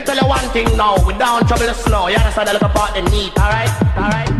me tell you one thing now. We don't trouble the snow. You understand? I look about the need, alright? Alright?